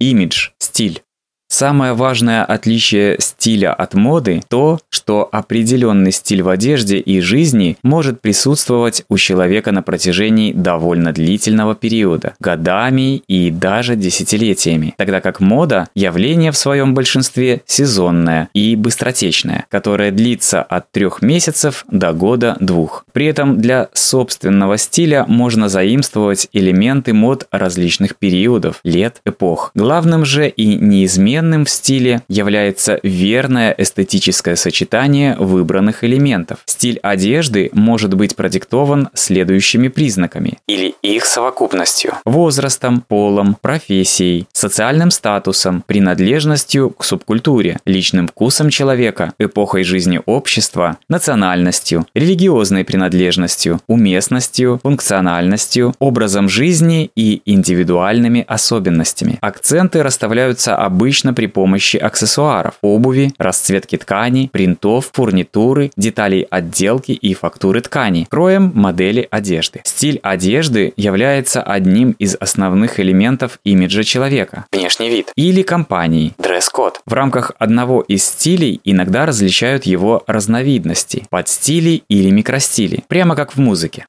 Имидж – стиль. Самое важное отличие стиля от моды – то, что определенный стиль в одежде и жизни может присутствовать у человека на протяжении довольно длительного периода – годами и даже десятилетиями, тогда как мода – явление в своем большинстве сезонное и быстротечное, которое длится от трех месяцев до года-двух. При этом для собственного стиля можно заимствовать элементы мод различных периодов, лет, эпох. Главным же и неизменным Неизменным в стиле является верное эстетическое сочетание выбранных элементов. Стиль одежды может быть продиктован следующими признаками или их совокупностью. Возрастом, полом, профессией, социальным статусом, принадлежностью к субкультуре, личным вкусом человека, эпохой жизни общества, национальностью, религиозной принадлежностью, уместностью, функциональностью, образом жизни и индивидуальными особенностями. Акценты расставляются обычно при помощи аксессуаров, обуви, расцветки ткани, принтов, фурнитуры, деталей отделки и фактуры ткани, кроем модели одежды. Стиль одежды является одним из основных элементов имиджа человека. Внешний вид. Или компании. Дресс-код. В рамках одного из стилей иногда различают его разновидности, подстили или микростили, прямо как в музыке.